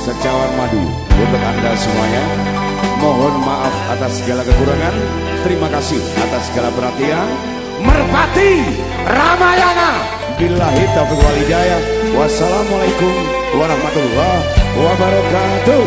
secawan madu untuk Anda semuanya. Mohon maaf atas segala kekurangan. Terima kasih atas segala perhatian. Merpati Ramayana. Billahi taufiq. Wassalamualaikum warahmatullahi wabarakatuh.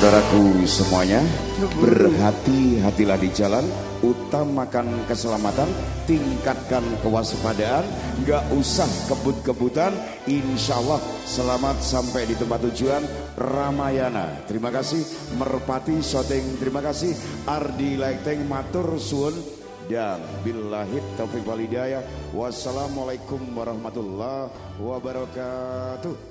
Saudaraku semuanya, berhati-hatilah di jalan, utamakan keselamatan, tingkatkan kewaspadaan, gak usah kebut-kebutan, insya Allah selamat sampai di tempat tujuan Ramayana. Terima kasih Merpati Shooting, terima kasih Ardi Lighteng Matur Suun dan billahi taufiq walidayah. Wassalamualaikum warahmatullahi wabarakatuh.